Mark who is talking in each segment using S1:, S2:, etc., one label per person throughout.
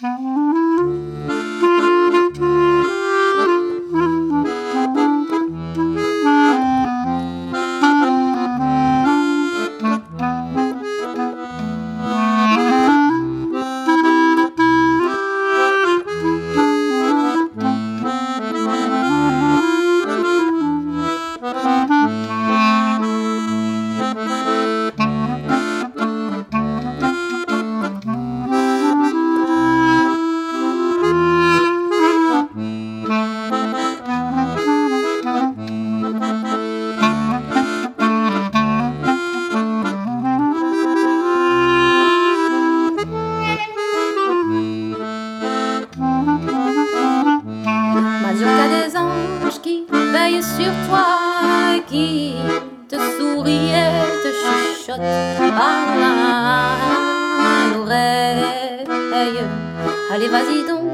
S1: Música sur toi qui te sourit et te chuchote à l'oreille. Allez, vas-y donc,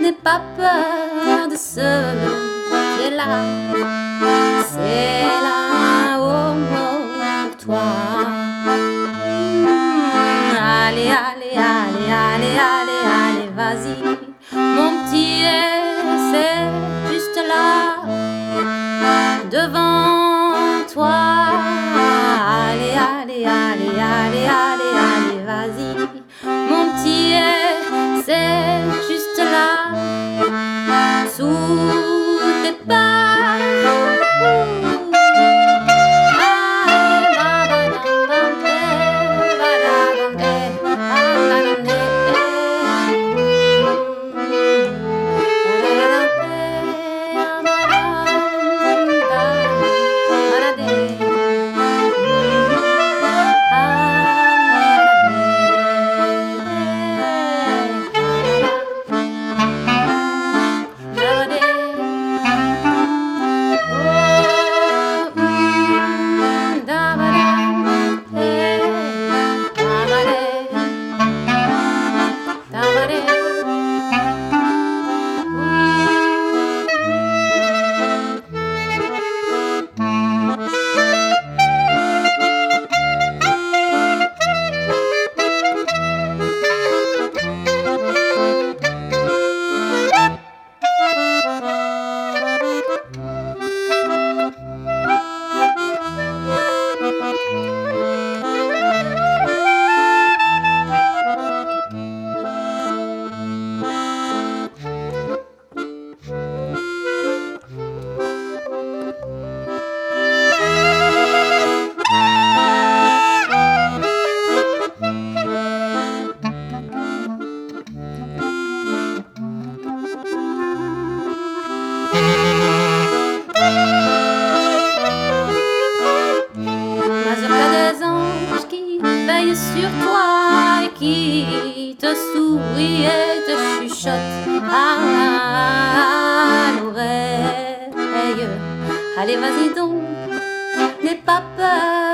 S1: n'aie pas peur de ce qui est là. C'est là oh, pour toi. Allez, allez, allez, allez, allez, allez, vas-y, mon petit essai juste là devant toi. qui te sourit et te chuchote à l'oreille. Allez, vas-y donc, n'aie pas peur.